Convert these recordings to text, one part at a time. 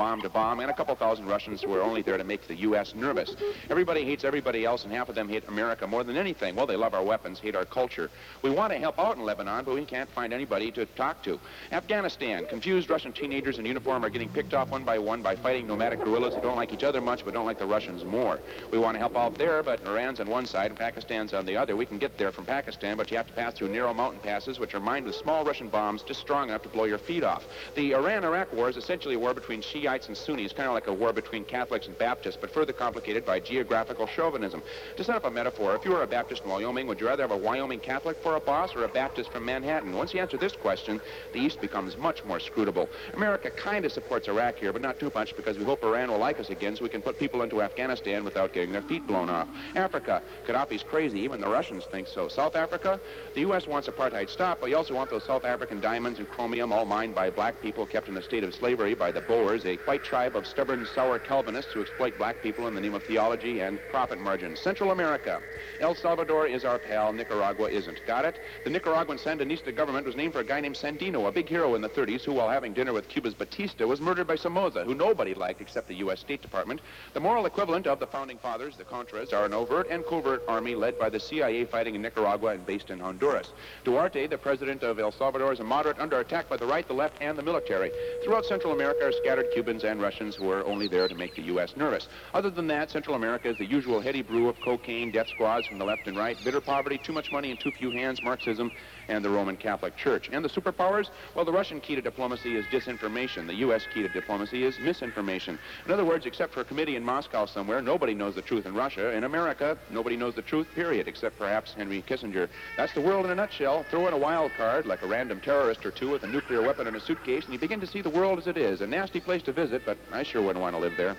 bomb to bomb, and a couple thousand Russians who are only there to make the U.S. nervous. Everybody hates everybody else, and half of them hate America more than anything. Well, they love our weapons, hate our culture. We want to help out in Lebanon, but we can't find anybody to talk to. Afghanistan, confused Russian teenagers in uniform are getting picked off one by one by fighting nomadic guerrillas who don't like each other much, but don't like the Russians more. We want to help out there, but Iran's on one side and Pakistan's on the other. We can get there from Pakistan, but you have to pass through narrow mountain passes, which are mined with small Russian bombs just strong enough to blow your feet off. The Iran-Iraq war is essentially a war between Shiites and Sunnis, kind of like a war between Catholics and Baptists, but further complicated by geographical chauvinism. To set up a metaphor, if you were a Baptist in Wyoming, would you rather have a Wyoming Catholic for a boss or a Baptist from Manhattan? Once you answer this question, the East becomes much more scrutable. America kind of supports Iraq here, but not too much because we hope Iran will like us again so we can put people into Afghanistan without getting their feet blown off. Africa, Gaddafi's crazy. Even the Russians think so. South Africa, the U.S. wants apartheid stopped, but you also want those South African diamonds and chromium all mined by black people kept in a state of slavery by the Boers, a white tribe of stubborn, sour Calvinists who exploit black people in the name of theology and profit margins. Central America. El Salvador is our pal. Nicaragua isn't. Got it? The Nicaraguan Sandinista government was named for a guy named Sandino, a big hero in the 30s who, while having dinner with Cuba's Batista, was murdered by Somoza, who nobody liked except the U.S. State Department. The moral equivalent of the founding fathers, the Contras, are an overt and covert army led by the CIA fighting in Nicaragua and based in Honduras. Duarte, the president of El Salvador, is a moderate under attack by the right, the left, and the military. Throughout Central America are scattered Cubans and Russians who are only there to make the U.S. nervous. Other than that, Central America is the usual heady brew of cocaine, death squads from the left and right, bitter poverty, too much money in too few hands, Marxism, and the Roman Catholic Church. And the superpowers? Well, the Russian key to diplomacy is disinformation. The U.S. key to diplomacy is misinformation. In other words, except for a committee in Moscow somewhere, nobody knows the truth in Russia. In America, nobody knows the truth, period, except perhaps Henry Kissinger. That's the world in a nutshell. Throw in a wild card, like a random terrorist or two with a nuclear weapon in a suitcase, and you begin to see the world as it is. A nasty place to visit, but I sure wouldn't want to live there.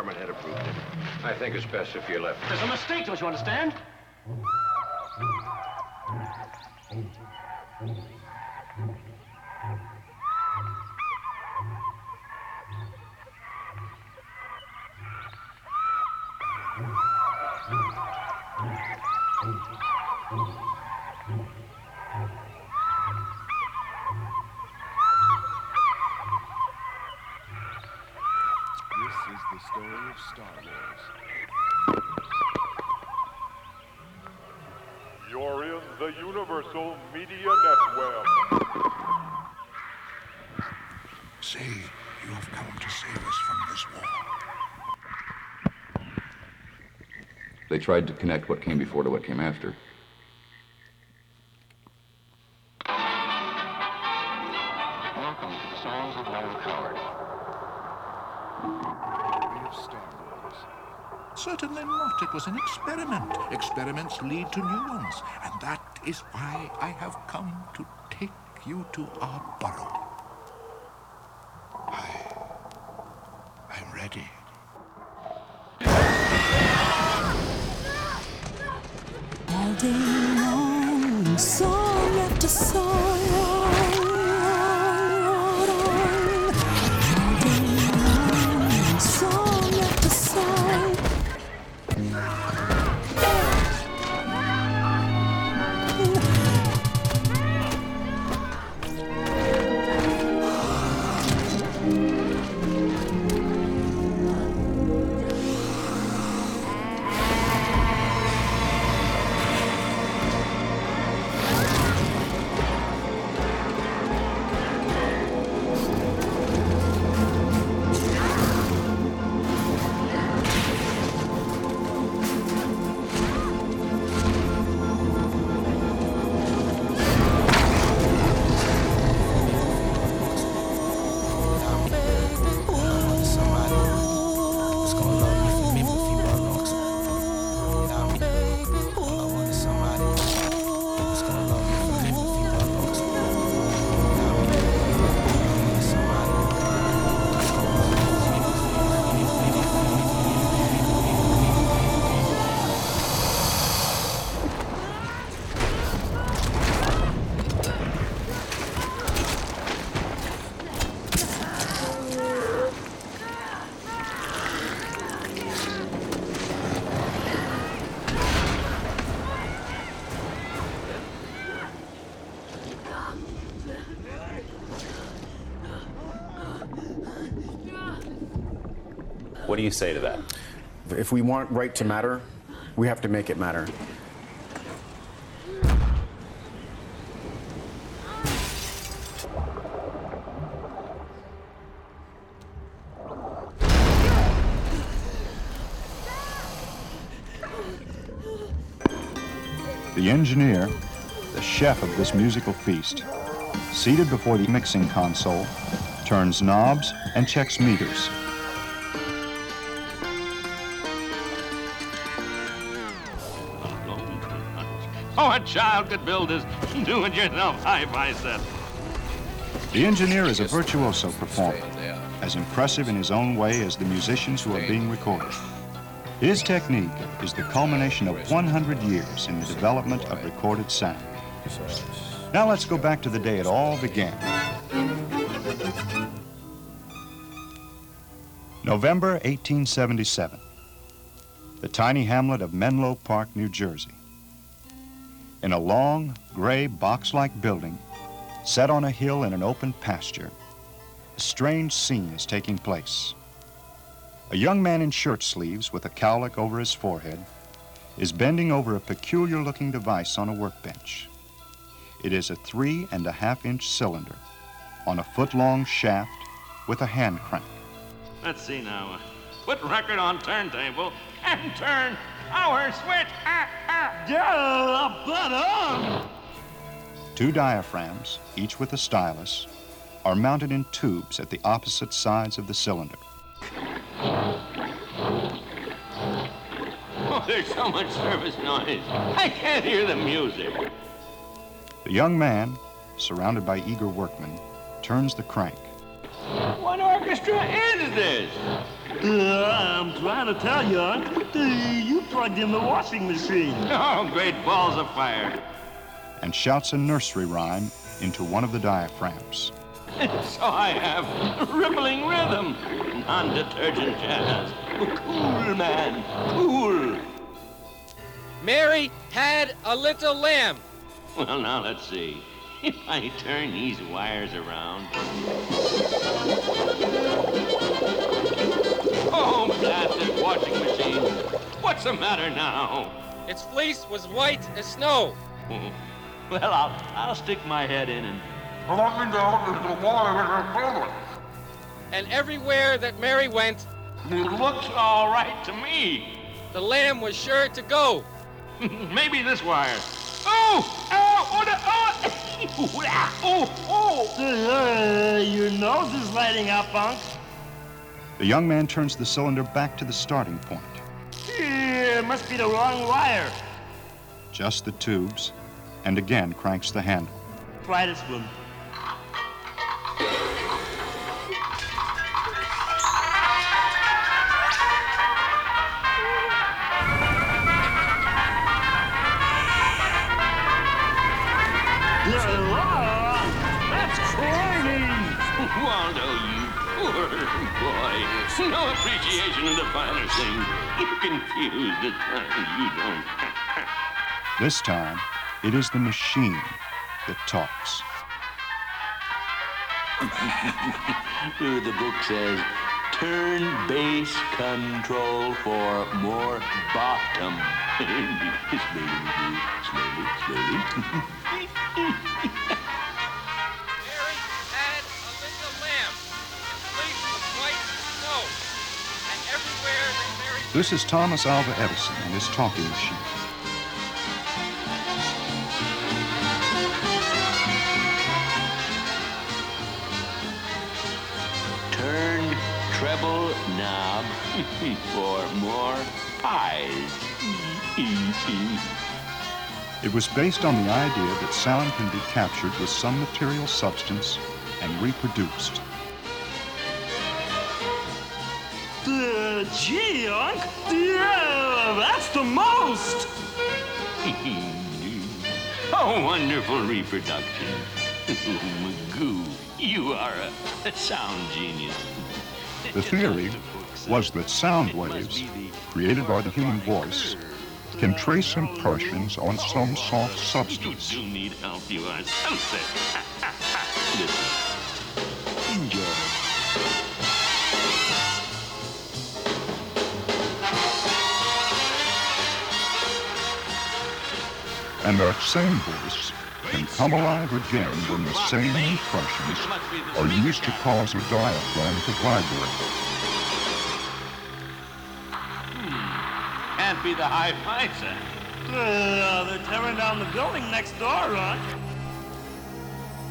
Department had approved it. I think it's best if you left. There's a mistake, don't you understand? The story of Star Wars. You're in the Universal Media Network. Say, you have come to save us from this war. They tried to connect what came before to what came after. Experiments lead to new ones. And that is why I have come to take you to our burrow. Do you say to that? If we want right to matter, we have to make it matter. The engineer, the chef of this musical feast, seated before the mixing console, turns knobs and checks meters. Child could build this do-it-yourself hi-fi set. The engineer is a virtuoso performer, as impressive in his own way as the musicians who are being recorded. His technique is the culmination of 100 years in the development of recorded sound. Now let's go back to the day it all began. November 1877. The tiny hamlet of Menlo Park, New Jersey. In a long, gray, box-like building, set on a hill in an open pasture, a strange scene is taking place. A young man in shirt sleeves with a cowlick over his forehead is bending over a peculiar looking device on a workbench. It is a three and a half inch cylinder on a foot long shaft with a hand crank. Let's see now. Put record on turntable and turn power switch. Ah, ah. Yeah, but on. Two diaphragms, each with a stylus, are mounted in tubes at the opposite sides of the cylinder. Oh, there's so much service noise. I can't hear the music. The young man, surrounded by eager workmen, turns the crank. What orchestra is this? Uh, I'm trying to tell you, Unc. Uh, you plugged in the washing machine. Oh, great balls of fire. and shouts a nursery rhyme into one of the diaphragms. so I have rippling rhythm, non-detergent jazz. Cool, man, cool. Mary had a little lamb. Well, now let's see. If I turn these wires around. Oh, blasted washing machine. What's the matter now? Its fleece was white as snow. Well, I'll, I'll stick my head in and. And everywhere that Mary went, It looks all right to me. the lamb was sure to go. Maybe this wire. Oh! Oh! Oh! the- Oh! oh! Oh! Uh, your nose is lighting up, Unc. The young man turns the cylinder back to the starting point. Yeah, must be the wrong wire. Just the tubes, and again cranks the handle. Try this one. No appreciation of the finer things. You confuse the time you don't. This time, it is the machine that talks. the book says, turn bass control for more bottom. slowly, slowly, slowly. This is Thomas Alva Edison and his talking machine. Turn treble knob for more pies. It was based on the idea that sound can be captured with some material substance and reproduced. Gee, Unc. Yeah, that's the most. oh, wonderful reproduction. Magoo, you are a, a sound genius. The theory was that sound waves, created by the human voice, can trace impressions on some soft substance. You do need help, you are so sick. And that same voice can come alive again when the same impressions are used to cause a diaphragm to vibrate. Can't be the high five set. Uh, they're tearing down the building next door, Ron.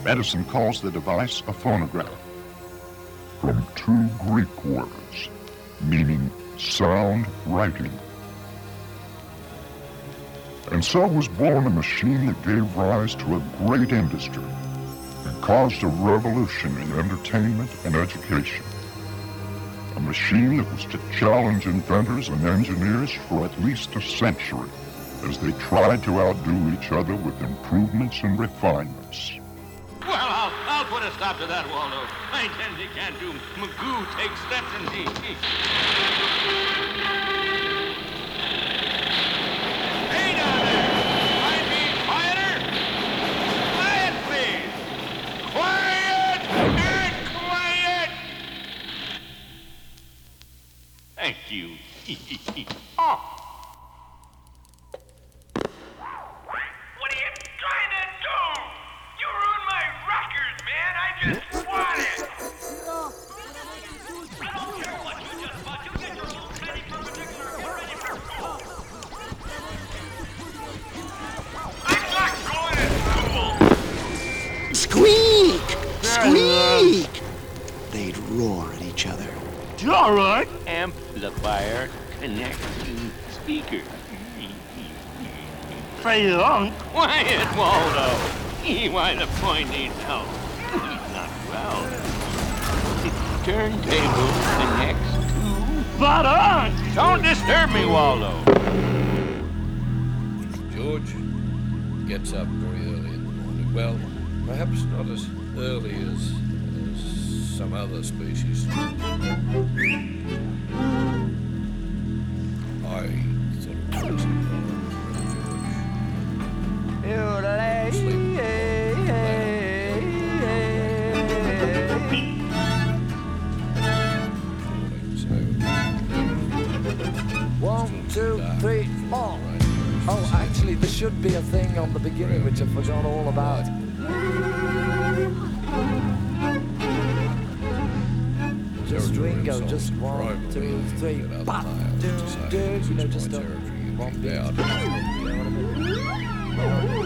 Edison calls the device a phonograph from two Greek words meaning sound writing. And so was born a machine that gave rise to a great industry and caused a revolution in entertainment and education. A machine that was to challenge inventors and engineers for at least a century as they tried to outdo each other with improvements and refinements. Well, I'll, I'll put a stop to that, Waldo. I intend he can't do Magoo take steps and he... he... Hey down there! Mind being quieter? Quiet, please! Quiet and quiet! Thank you. oh. What are you trying to do? You ruined my record, man. I just want it. I don't care what you just bought. You get your own penny perpendicular ready for school. I'm not going to school. Squeak! Squeak! They'd roar at each other. You All right. Amplifier connect to speaker. Say on. Quiet, Waldo. Why the point needs help. He's not well. Turntable connects to... Spot on. Don't disturb me, Waldo. George gets up very early in the morning. Well, perhaps not as early as, as some other species. Should be a thing on the beginning which I forgot all about. Just Ringo, just one, two, three, pop, do, do, you know, just a one beat. You know what I mean?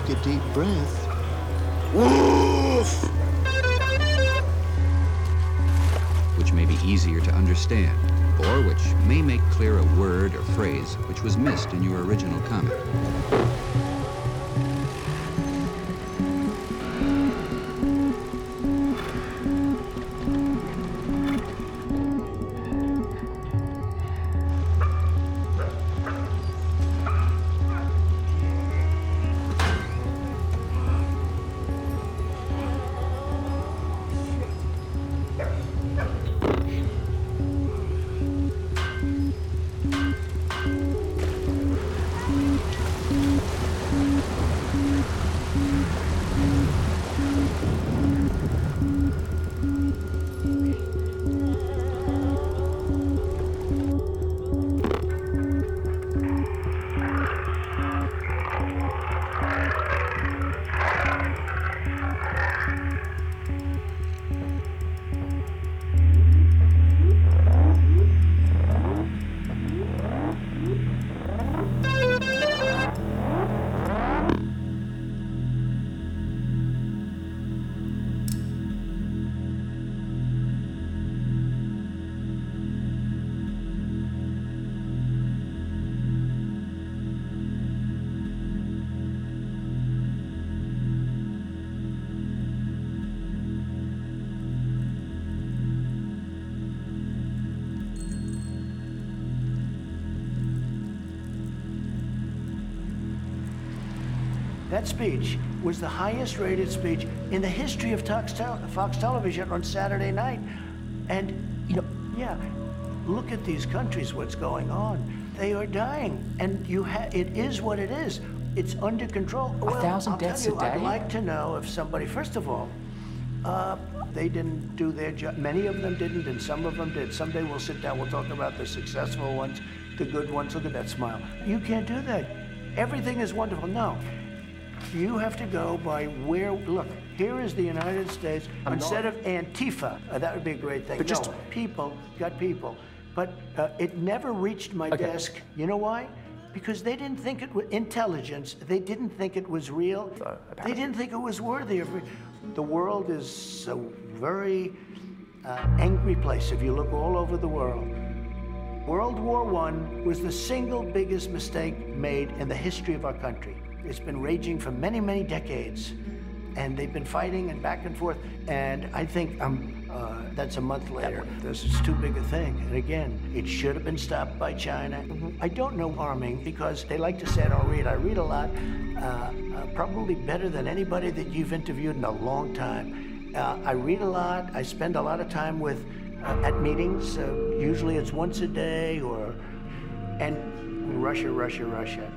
Take a deep breath, woof! which may be easier to understand, or which may make clear a word or phrase which was missed in your original comment. That speech was the highest rated speech in the history of Fox, Fox Television on Saturday night. And, you know, yeah, look at these countries, what's going on. They are dying. And you ha- it is what it is. It's under control. A thousand I'll deaths tell a you, I'd like to know if somebody, first of all, uh, they didn't do their job. Many of them didn't, and some of them did. Someday we'll sit down, we'll talk about the successful ones, the good ones. Look at that smile. You can't do that. Everything is wonderful. No. You have to go by where, look, here is the United States. I'm Instead not- of Antifa, uh, that would be a great thing. But just- people, got people. But uh, it never reached my Okay. desk. You know why? Because they didn't think it was intelligence. They didn't think it was real. They didn't think it was worthy of. The world is a very uh, angry place if you look all over the world. World War I was the single biggest mistake made in the history of our country. It's been raging for many, many decades, and they've been fighting and back and forth. And I think um, uh, that's a month later. This is too big a thing. And again, it should have been stopped by China. I don't know arming because they like to say I don't read. I read a lot, uh, uh, probably better than anybody that you've interviewed in a long time. Uh, I read a lot. I spend a lot of time with uh, at meetings. Uh, usually it's once a day or and Russia, Russia, Russia.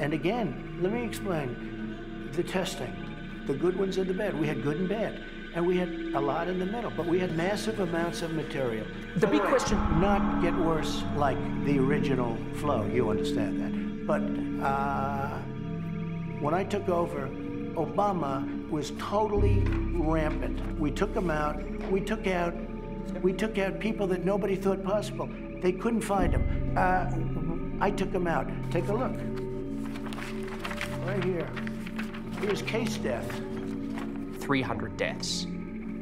And again, let me explain the testing, the good ones and the bad. We had good and bad, and we had a lot in the middle, but we had massive amounts of material. The big question, not get worse like the original flow. You understand that, but uh, when I took over, Obama was totally rampant. We took him out. We took out. We took out people that nobody thought possible. They couldn't find him. Uh, I took him out. Take a look. Right here. Here's case death. 300 deaths.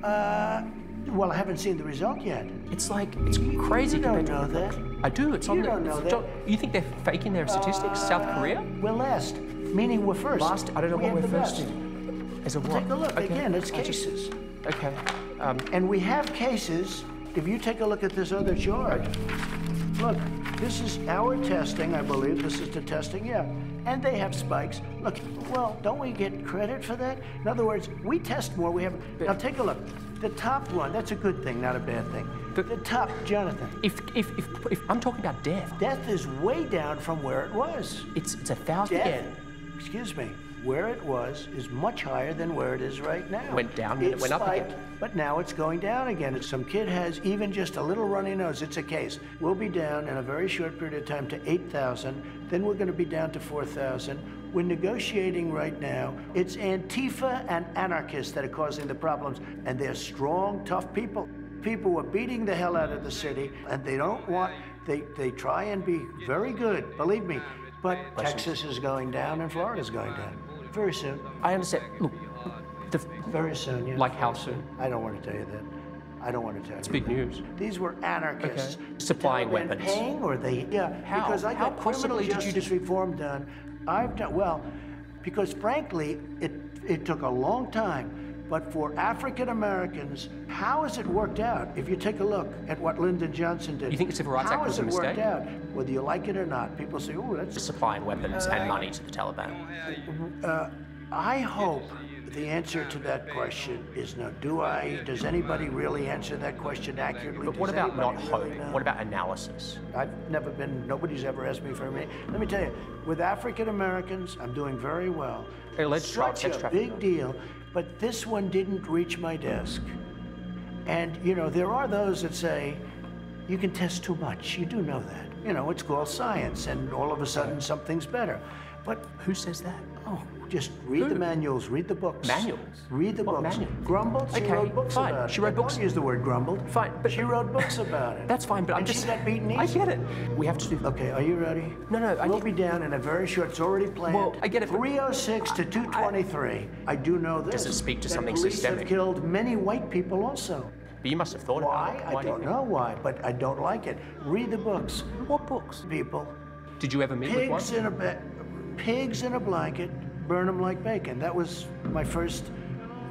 Uh, well, I haven't seen the result yet. It's like, it's crazy. You don't know that. I do. It's You on the. don't know that. don't- You think they're faking their statistics? South Korea? We're last, meaning we're first. Last? I don't know We what we're the first best. in. As a what? Take a look. Okay, Again, it's I just- cases. Okay. Um, And we have cases. If you take a look at this other chart, look, this is our testing, I believe. This is the testing, yeah. And they have spikes. Look, well, don't we get credit for that? In other words, we test more. We have. Now take a look. The top one, that's a good thing, not a bad thing. The, top, Jonathan. If, if, if, if I'm talking about death. Death is way down from where it was. It's, it's a thousand Death, again. excuse me, where it was is much higher than where it is right now. Went down and it went up spiked, again. But now it's going down again. If some kid has even just a little runny nose, it's a case. We'll be down in a very short period of time to 8,000. Then we're going to be down to 4,000. We're negotiating right now. It's Antifa and anarchists that are causing the problems, and they're strong, tough people. People are beating the hell out of the city, and they don't want They, they try and be very good, believe me. But Texas is going down and Florida's going down. Very soon. I understand. Look, the, Very soon, yeah. like how soon? I don't want to tell you that. I don't want to tell It's you. big news. These were anarchists. Okay. Supplying Taliban weapons. Paying or they, yeah. How? Because I How got criminal possibly did you justice reform done. I've done, well, because frankly, it, it took a long time. But for African Americans, how has it worked out? If you take a look at what Lyndon Johnson did. You think the Civil Rights how Act was a has it worked out? Whether you like it or not, people say, oh, that's Supplying weapons and money to the Taliban. uh, I hope the answer to that question is no. Do I? Does anybody really answer that question accurately? But what Does about not hope? really? What about analysis? I've never been. Nobody's ever asked me for a minute. Let me tell you, with African Americans, I'm doing very well. Alleged tra- Such a trafficking. big deal, but this one didn't reach my desk. And you know, there are those that say you can test too much. You do know that. You know, it's called science, and all of a sudden something's better. But who says that? Oh, just read the manuals, read the books. Manuals? Read the What books. Grumbled? She Okay, wrote books fine. about it. She wrote Don't books- use the word grumbled. Fine, but she wrote books about it. That's fine, but I'm just. she got beaten easy. I get it. We have to do. Okay, are you ready? No, no, I we'll get- be down in a very short. It's already planned. Well, I get it, but- 306 to 223. I, do know this. Does it speak to something police systemic? have killed many white people also. But you must have thought Why? about it. I do you don't know why, but I don't like it. Read the books. What books? People. Did you ever meet with one? Pigs in a pigs in a blanket, burn them like bacon. That was my first,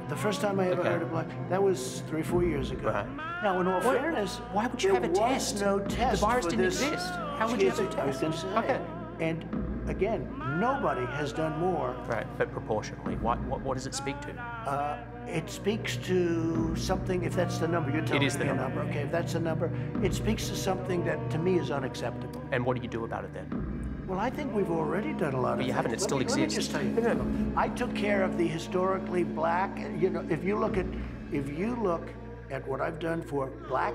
the first time I ever Okay. heard of black. That was three, four years ago. Uh-huh. Now, in all Why- fairness, why would you have a test? no test. The bars didn't this. exist. How would you have a Excuse me, I was test? going to say. Okay. And again, nobody has done more. Right, but proportionally, what, what, what does it speak to? Uh, it speaks to something, if that's the number, you're telling is the me a number. number. Okay, if that's the number, it speaks to something that to me is unacceptable. And what do you do about it then? Well, I think we've already done a lot of But you haven't, it still me- Let me exists. just tell you, I took care of the historically black, you know, if you look at, if you look at what I've done for black,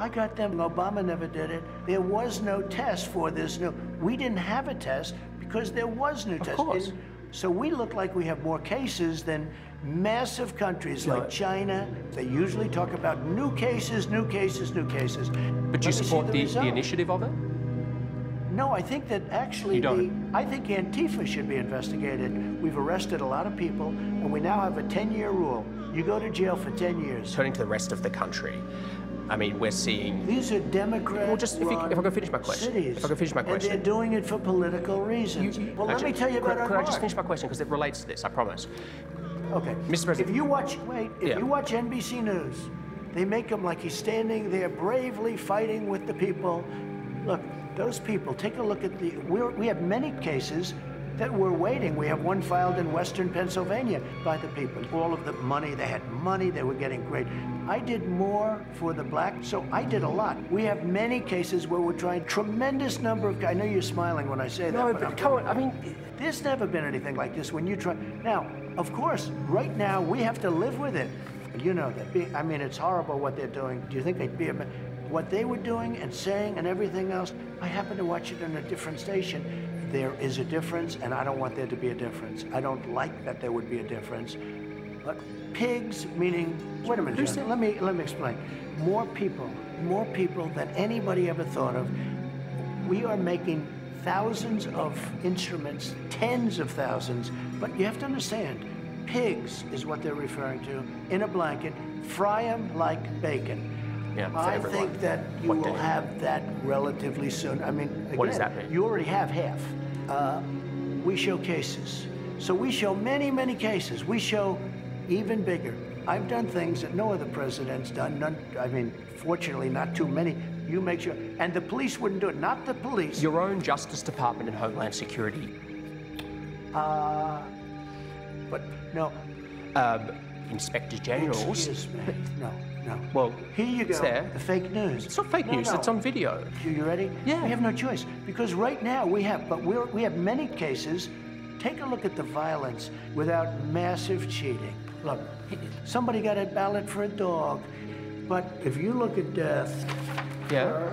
I got them, Obama never did it. There was no test for this new, we didn't have a test because there was no test. course. And So we look like we have more cases than massive countries like China. They usually talk about new cases, new cases, new cases. But do you Let see support the, the result. initiative of it? No, I think that actually You don't? the I think Antifa should be investigated. We've arrested a lot of people, and we now have a 10-year rule. You go to jail for 10 years. Turning to the rest of the country, I mean, we're seeing. These are Democrats. Well, just if, you, if I can finish my question. Cities, If I can finish my question. And question. they're doing it for political reasons. well, let Actually, me tell you about could, our could I just finish my question because it relates to this? I promise. Okay. Mr. President. If you watch, wait, if Yeah. you watch NBC News, they make him like he's standing there bravely fighting with the people. Look, those people, take a look at the, we're, we have many cases that we're waiting. We have one filed in Western Pennsylvania by the people. All of the money, they had money, they were getting great. I did more for the black, so I did a lot. We have many cases where we're trying tremendous number of, I know you're smiling when I say that. No, but but come on, I mean, there's never been anything like this when you try. Now, of course, right now we have to live with it. You know that. Be- I mean, it's horrible what they're doing. Do you think they'd be a what they were doing and saying and everything else? I happen to watch it on a different station. There is a difference, and I don't want there to be a difference. I don't like that there would be a difference. But pigs, meaning, wait a minute, let me let me explain. More people, more people than anybody ever thought of. We are making thousands of instruments, tens of thousands, but you have to understand, pigs is what they're referring to, in a blanket, fry them like bacon. Yeah, for I everyone. think that you What will day? have that relatively soon. I mean, again, What does that mean? You already have half. Uh, we show cases. So we show many, many cases. We show even bigger. I've done things that no other president's done. None, I mean, fortunately, not too many. You make sure. And the police wouldn't do it. Not the police. Your own Justice Department and Homeland Security. Uh, but no. Um, Inspectors Generals. Excuse me. No, no. Well, Here you go. It's there. The fake news. It's not fake No, news. no. It's on video. You, you ready? Yeah. We have no choice because right now we have, but we're, we have many cases. Take a look at the violence without massive cheating. Look, somebody got a ballot for a dog, but if you look at death, Yeah. Uh,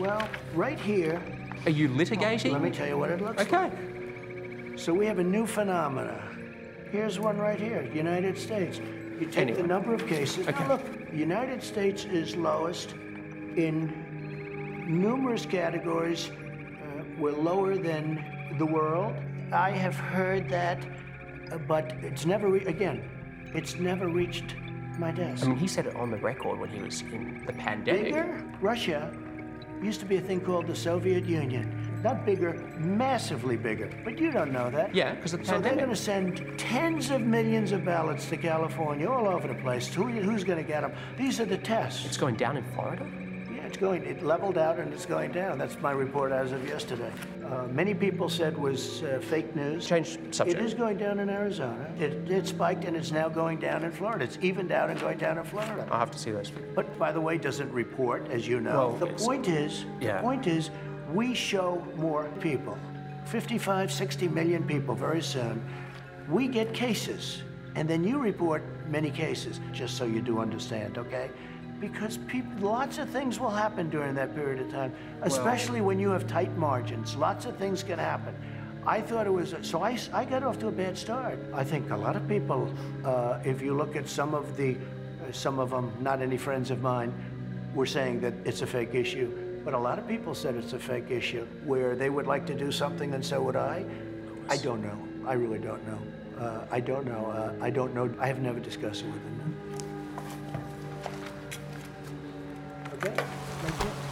well, right here. Are you litigating? Let me tell you what it looks Okay. like. Okay. So we have a new phenomena. Here's one right here, United States. You take Anyway. the number of cases. Okay. Now look, United States is lowest in numerous categories uh, were lower than the world. I have heard that, uh, but it's never, re- again, it's never reached my desk. I mean, he said it on the record when he was in the pandemic. Bigger? Russia used to be a thing called the Soviet Union. Not bigger, massively bigger. But you don't know that. Yeah, 'cause of the So they're going to send tens of millions of ballots to California, all over the place. Who, who's going to get them? These are the tests. It's going down in Florida? It's going. It leveled out and it's going down. That's my report as of yesterday. Uh, many people said was uh, fake news. Change subject. It is going down in Arizona. It, it spiked and it's now going down in Florida. It's evened out and going down in Florida. I'll have to see those. But by the way, doesn't report, as you know. Well, the point is, Yeah. the point is, we show more people. 55, 60 million people very soon. We get cases, and then you report many cases, just so you do understand, okay? Because people, lots of things will happen during that period of time, especially when you have tight margins. Lots of things can happen. I thought it was, so I, I got off to a bad start. I think a lot of people, uh, if you look at some of the, uh, some of them, not any friends of mine, were saying that it's a fake issue. But a lot of people said it's a fake issue, where they would like to do something and so would I. I don't know. I really don't know. Uh, I don't know. Uh, I don't know. I have never discussed it with them. Okay. Thank you.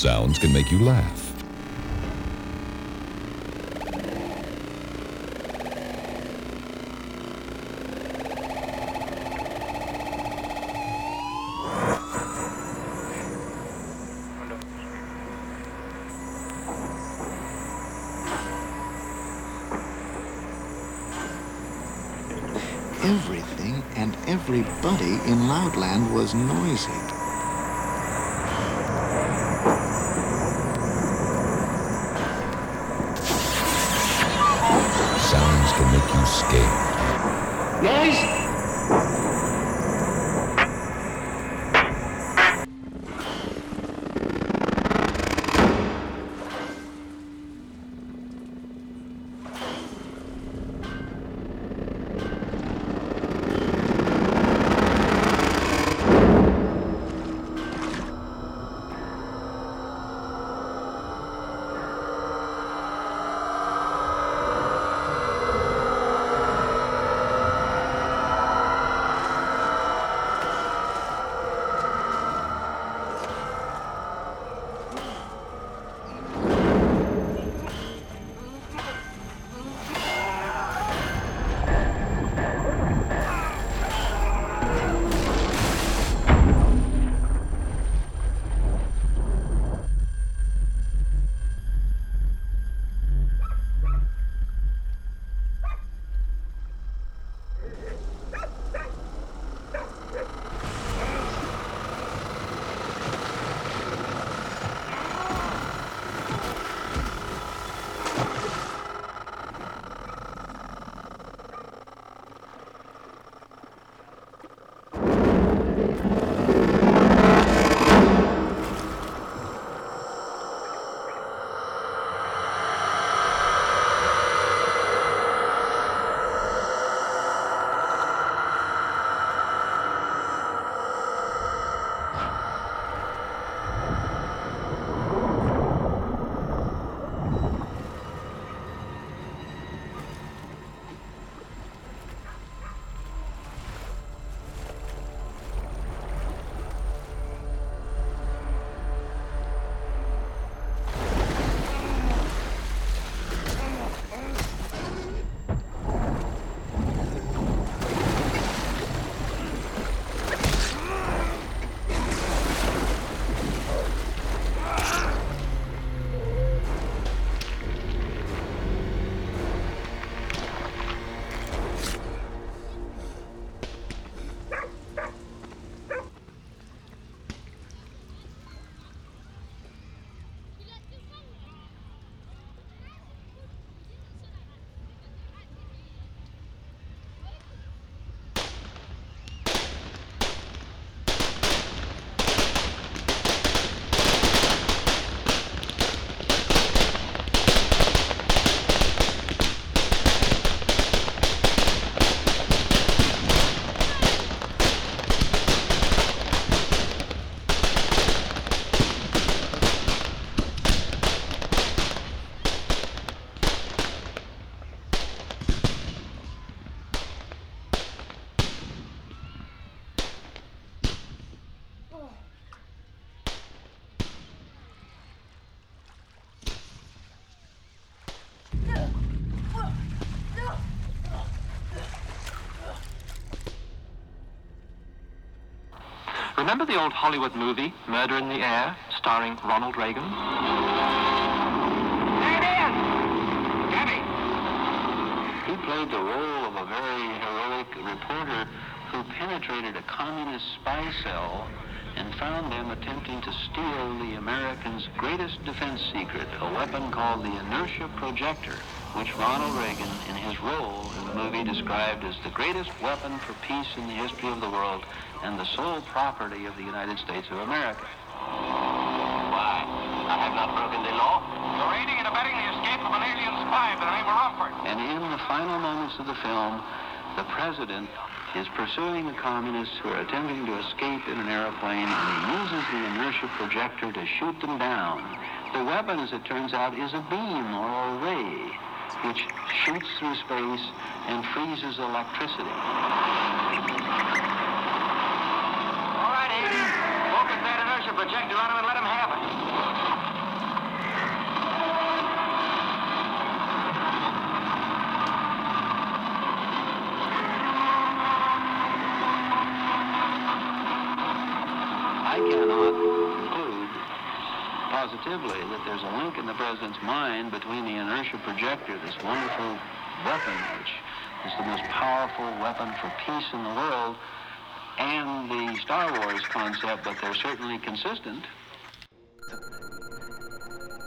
Sounds can make you laugh. Everything and everybody in Loudland was noisy. Noise! Remember the old Hollywood movie, Murder in the Air, starring Ronald Reagan? He played the role of a very heroic reporter who penetrated a communist spy cell and found them attempting to steal the Americans' greatest defense secret, a weapon called the inertia projector, which Ronald Reagan, in his role in the movie, described as the greatest weapon for peace in the history of the world and the sole property of the United States of America. Why? I have not broken the law. You're aiding and abetting the escape of an alien spy by the name of Rumford. And in the final moments of the film, the president is pursuing the communists who are attempting to escape in an airplane, and he uses the inertia projector to shoot them down. The weapon, as it turns out, is a beam or a ray, which shoots through space and freezes electricity. All right, Aiden. Focus that inertia projector on him and let him have it. I cannot positively that there's a link in the president's mind between the inertia projector, this wonderful weapon, which is the most powerful weapon for peace in the world, and the Star Wars concept, but they're certainly consistent.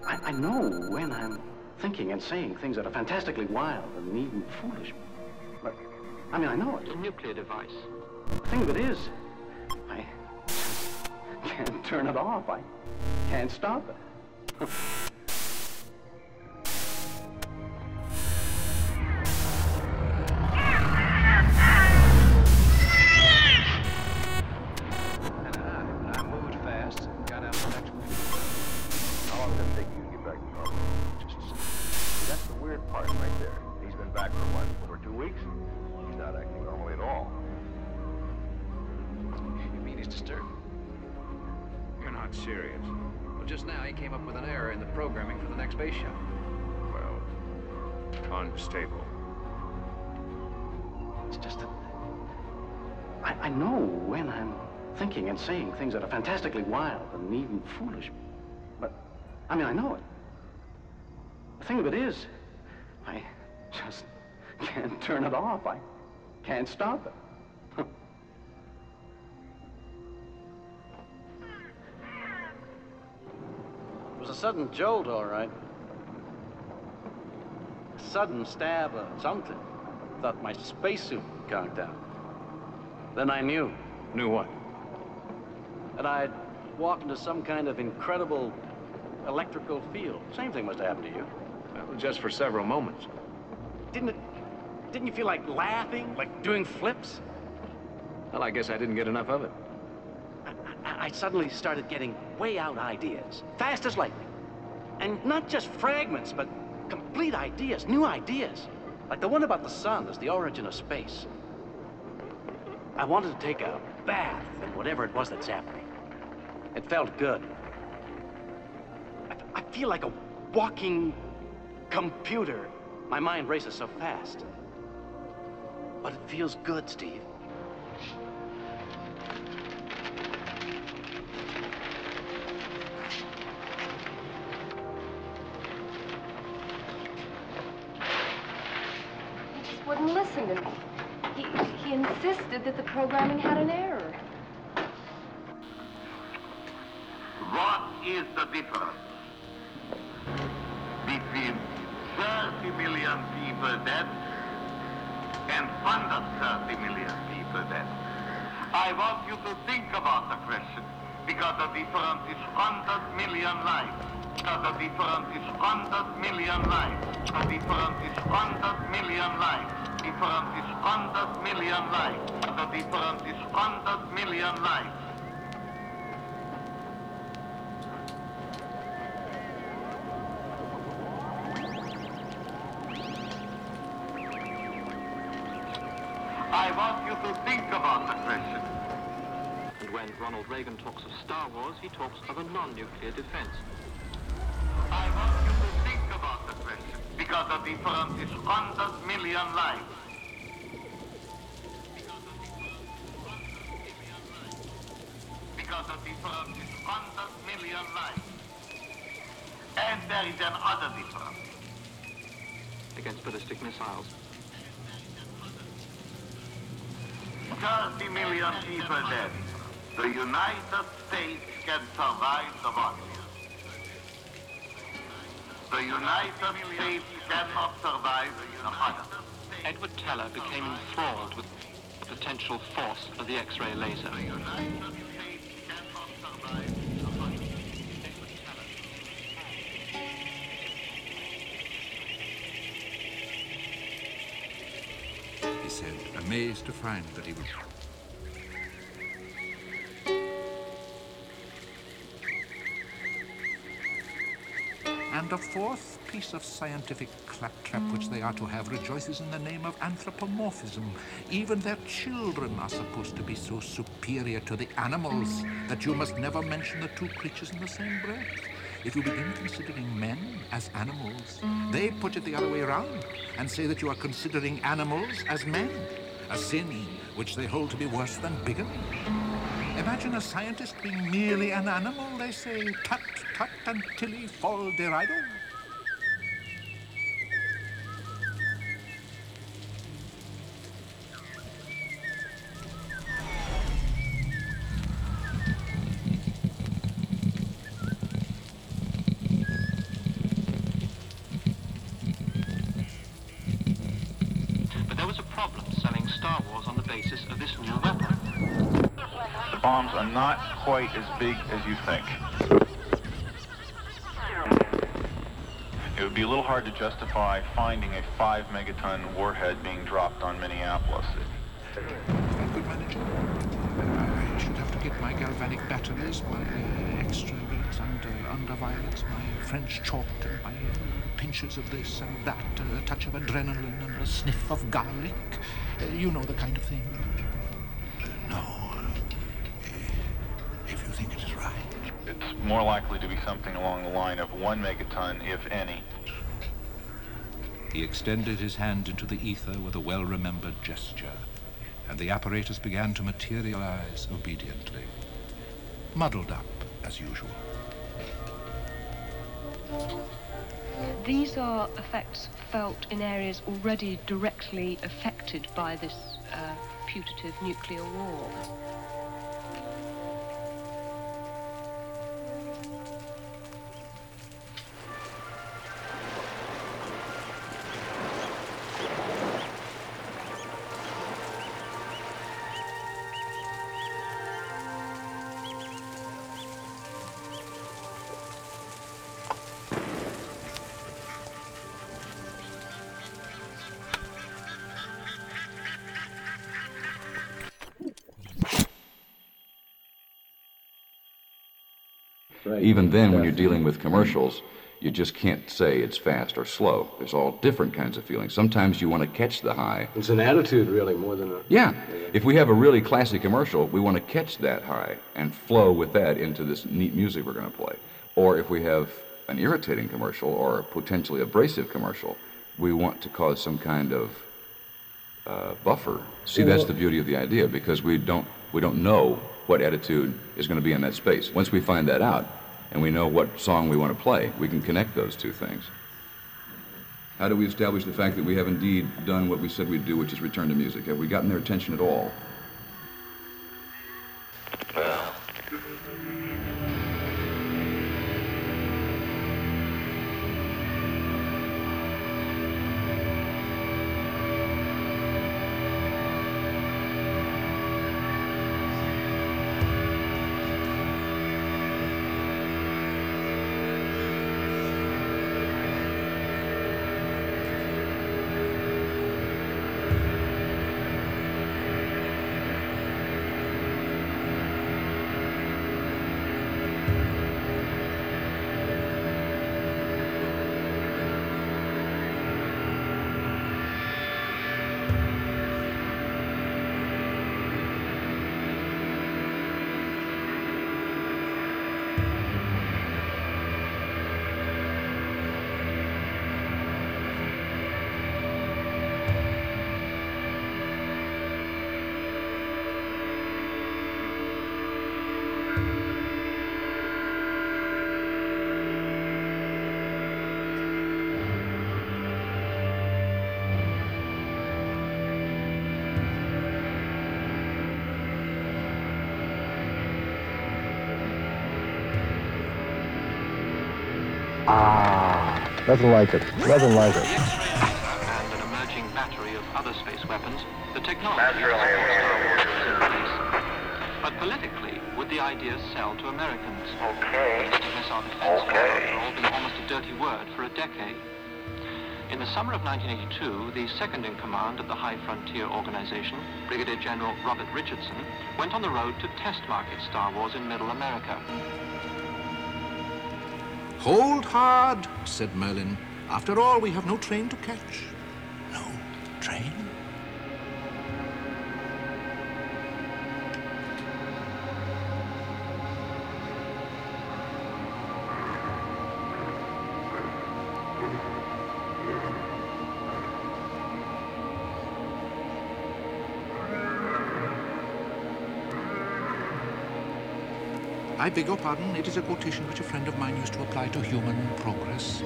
I, I know when I'm thinking and saying things that are fantastically wild and even foolish. But, I mean, I know it. A nuclear device. The thing it is, I can't turn it off. I can't stop it. Foolish. But, I mean, I know it. The thing of it is, I just can't turn it off. I can't stop it. It was a sudden jolt, all right. A sudden stab or something. Thought my spacesuit conked out. Then I knew. Knew what? That I'd walked into some kind of incredible electrical field. Same thing must have happened to you. Well, just for several moments. Didn't it? Didn't you feel like laughing, like doing flips? Well, I guess I didn't get enough of it. I, I suddenly started getting way out ideas, fast as lightning. And not just fragments, but complete ideas, new ideas. Like the one about the sun as the origin of space. I wanted to take a bath in whatever it was that's happening. It felt good. I, I feel like a walking computer. My mind races so fast. But it feels good, Steve. He just wouldn't listen to me. He, he insisted that the programming had an error. What is the difference between 30 million people dead and 130 million people dead? I want you to think about the question because the difference is 100 million lives. Because the difference is 100 million lives. The difference is 100 million lives. Difference is 100 million lives. The difference is 100 million lives. I want you to think about the question. And when Ronald Reagan talks of Star Wars, he talks of a non-nuclear defense. I want you to think about the question because the difference is 100 million lives. Because the difference is 100 million lives. And there is another difference. Against ballistic missiles. 30 million people dead. The United States can survive the war. The United States cannot survive the other. Edward Teller became enthralled with the potential force of the X-ray laser. he said, amazed to find that he was. And a fourth piece of scientific claptrap which they are to have rejoices in the name of anthropomorphism. Even their children are supposed to be so superior to the animals that you must never mention the two creatures in the same breath. If you begin considering men as animals, they put it the other way around and say that you are considering animals as men, a sin which they hold to be worse than bigamy. Imagine a scientist being merely an animal, they say, tut, tut, until he fall derido. But there was a problem selling Star bombs are not quite as big as you think. It would be a little hard to justify finding a five megaton warhead being dropped on Minneapolis. I could manage. I should have to get my galvanic batteries, my extra-rates and uh, my French chalk and my pinches of this and that, uh, a touch of adrenaline and a sniff of garlic. Uh, you know the kind of thing. No. If you think it is right. It's more likely to be something along the line of one megaton, if any. He extended his hand into the ether with a well-remembered gesture, and the apparatus began to materialize obediently. Muddled up, as usual. These are effects felt in areas already directly affected by this uh, putative nuclear war. Even then, when you're dealing with commercials, you just can't say it's fast or slow. There's all different kinds of feelings. Sometimes you want to catch the high. It's an attitude, really, more than a. Yeah. If we have a really classy commercial, we want to catch that high and flow with that into this neat music we're going to play. Or if we have an irritating commercial or a potentially abrasive commercial, we want to cause some kind of uh, buffer. See, that's the beauty of the idea because we don't we don't know what attitude is going to be in that space. Once we find that out and we know what song we want to play, we can connect those two things. How do we establish the fact that we have indeed done what we said we'd do, which is return to music? Have we gotten their attention at all? Ah. Nothing like it. Nothing like it. and an emerging battery of other space weapons, the technology of Star Wars was in place. But politically, would the idea sell to Americans? Okay. Missile defense okay. all been almost a dirty word for a decade. In the summer of 1982, the second in command of the High Frontier Organization, Brigadier General Robert Richardson, went on the road to test market Star Wars in Middle America. Hold hard, said Merlin. After all, we have no train to catch. No train? Beg your pardon, it is a quotation which a friend of mine used to apply to human progress.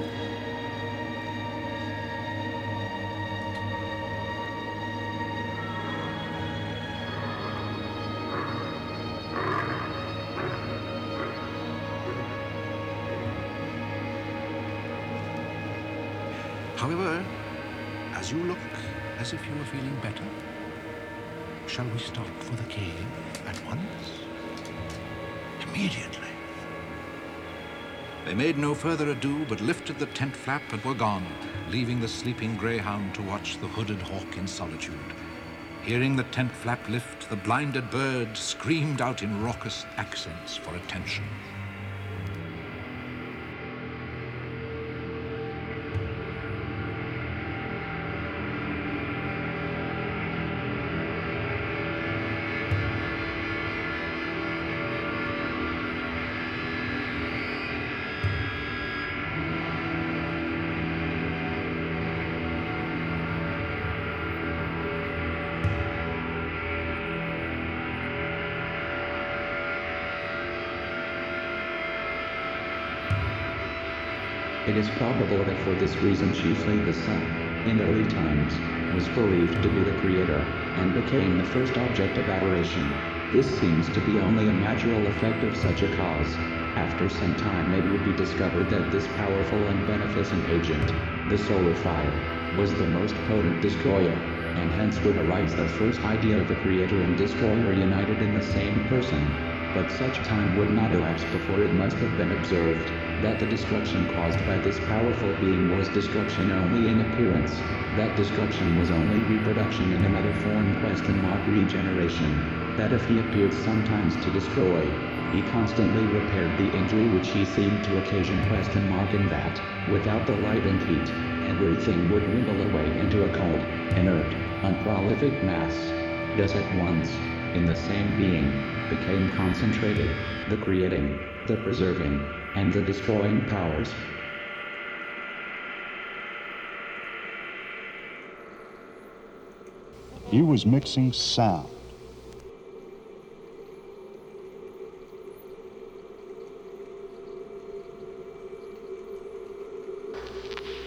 However, as you look as if you are feeling better, shall we stop for the cave at once? Immediately. They made no further ado, but lifted the tent flap and were gone, leaving the sleeping greyhound to watch the hooded hawk in solitude. Hearing the tent flap lift, the blinded bird screamed out in raucous accents for attention. It is probable that for this reason chiefly the sun, in early times, was believed to be the creator, and became the first object of adoration. This seems to be only a natural effect of such a cause. After some time it would be discovered that this powerful and beneficent agent, the solar fire, was the most potent destroyer, and hence would arise the first idea of the creator and destroyer united in the same person. But such time would not elapse before it must have been observed that the destruction caused by this powerful being was destruction only in appearance, that destruction was only reproduction in another form question mark regeneration, that if he appeared sometimes to destroy, he constantly repaired the injury which he seemed to occasion question mark and that, without the light and heat, everything would dwindle away into a cold, inert, unprolific mass, thus at once, in the same being, became concentrated, the creating, the preserving, and the destroying powers. He was mixing sound.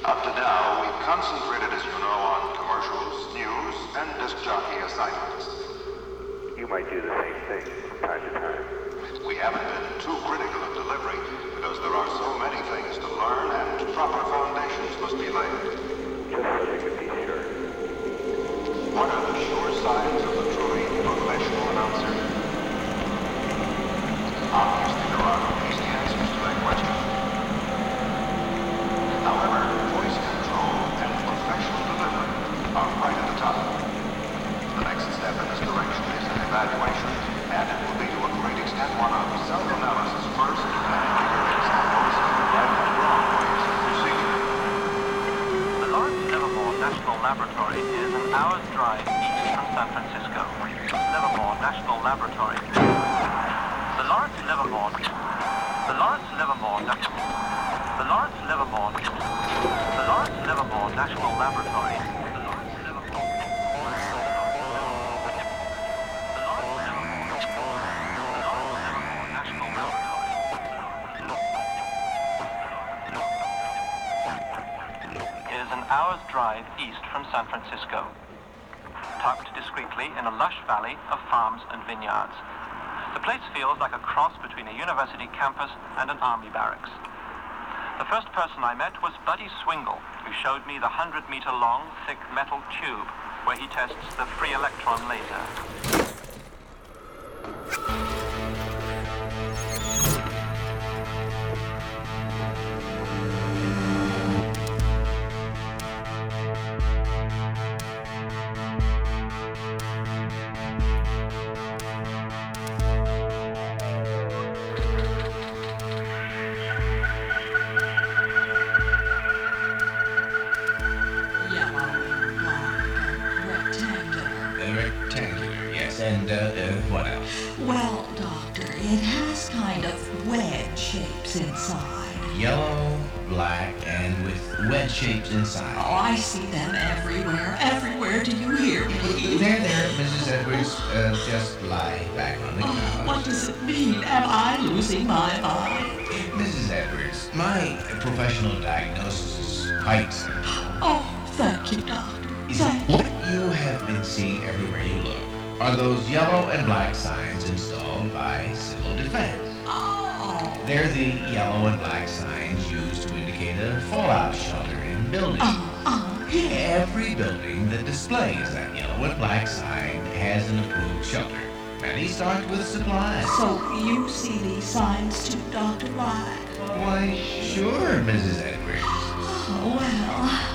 Up to now, we've concentrated, as you know, on commercials, news, and disc jockey. You might do the same thing from time to time. We haven't been too critical of delivery because there are so many things to learn and proper foundations must be laid. Just so they could be sure. What are the sure signs of the truly professional announcer? Obviously, there are easy answers to that question. However, voice control and professional delivery are right at the top. The next step in this direction is an evaluation, and it will be to a great extent one of self-analysis first, and later examples of right and wrong ways of proceeding. The Lawrence Livermore National Laboratory is an hour's drive east from San Francisco. Livermore National Laboratory. The Lawrence Livermore. The Lawrence Livermore. The Lawrence Livermore. The Lawrence Livermore National Laboratory. Hour's drive east from San Francisco, tucked discreetly in a lush valley of farms and vineyards. The place feels like a cross between a university campus and an army barracks. The first person I met was Buddy Swingle, who showed me the 100-meter long, thick metal tube where he tests the free electron laser. Shapes inside. Oh, I see them everywhere. Everywhere. Do you hear me? There, there, Mrs. Edwards. Uh, just lie back on the Oh, what does it mean? Am I losing my mind? Mrs. Edwards, my professional diagnosis is quite. Oh, thank you, Doctor. See, what you have been seeing everywhere you look are those yellow and black signs installed by civil defense. Oh. They're the yellow and black signs used to indicate a fallout shelter in buildings. Every building that displays that yellow and black sign has an approved shelter. and he starts with supplies. So you see these signs too, Dr. Black? Why, sure, Mrs. Edwards. Oh, well,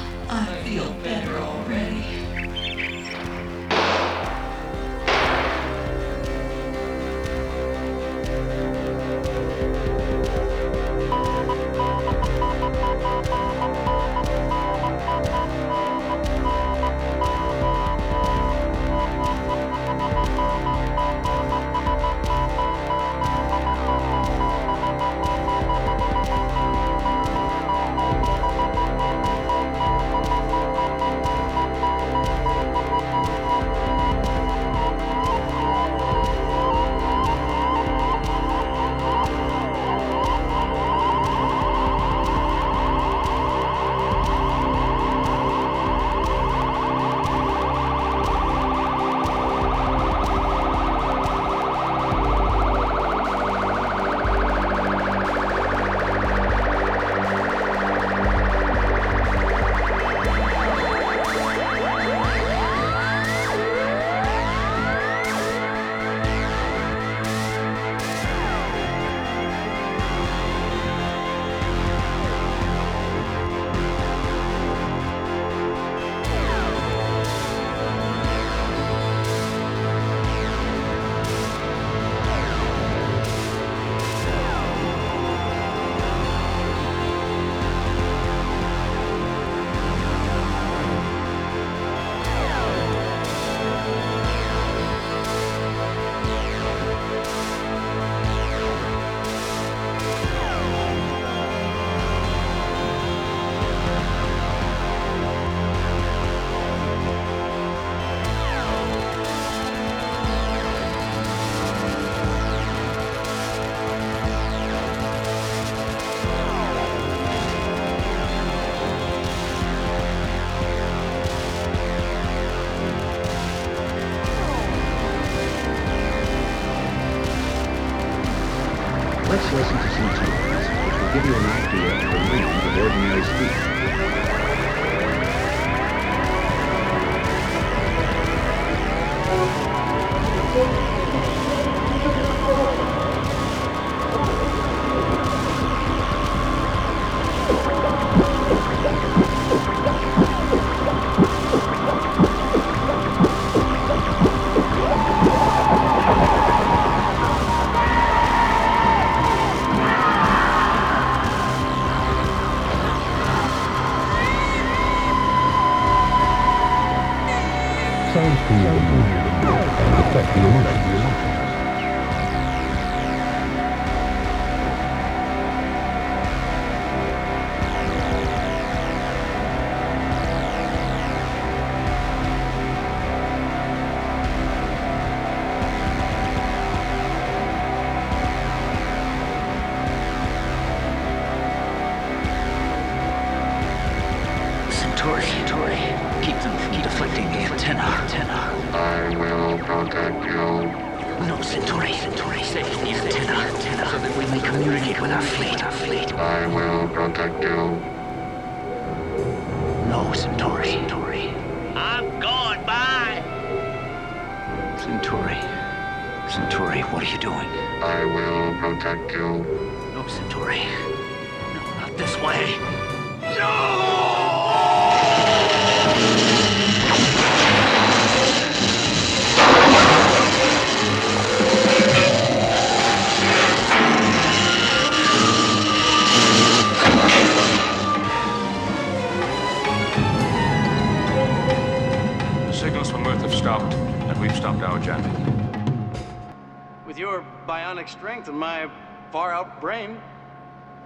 strength and my far out brain,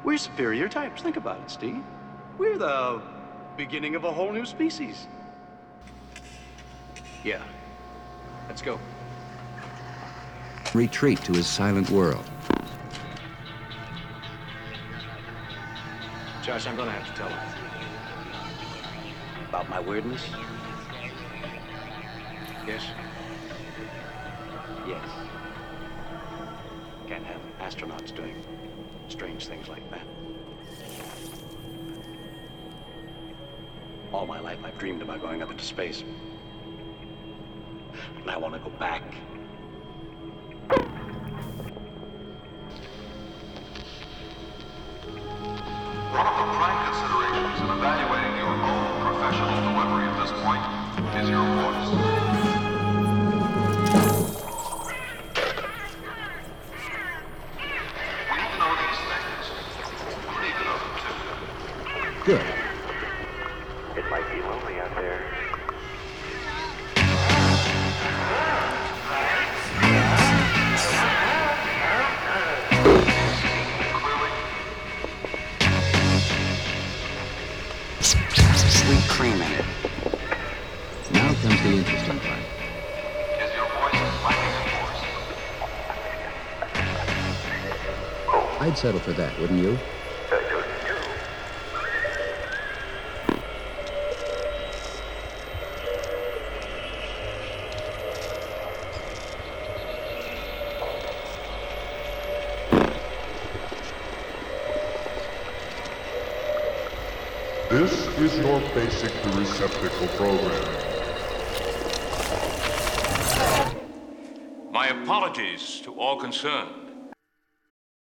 we're superior types. Think about it, Steve. We're the beginning of a whole new species. Yeah. Let's go. Retreat to his silent world. Josh, I'm gonna have to tell him. About my weirdness? Yes? Yes. Can't have astronauts doing strange things like that. All my life I've dreamed about going up into space. And I want to go back. settle for that, wouldn't you? This is your basic receptacle program. My apologies to all concerned.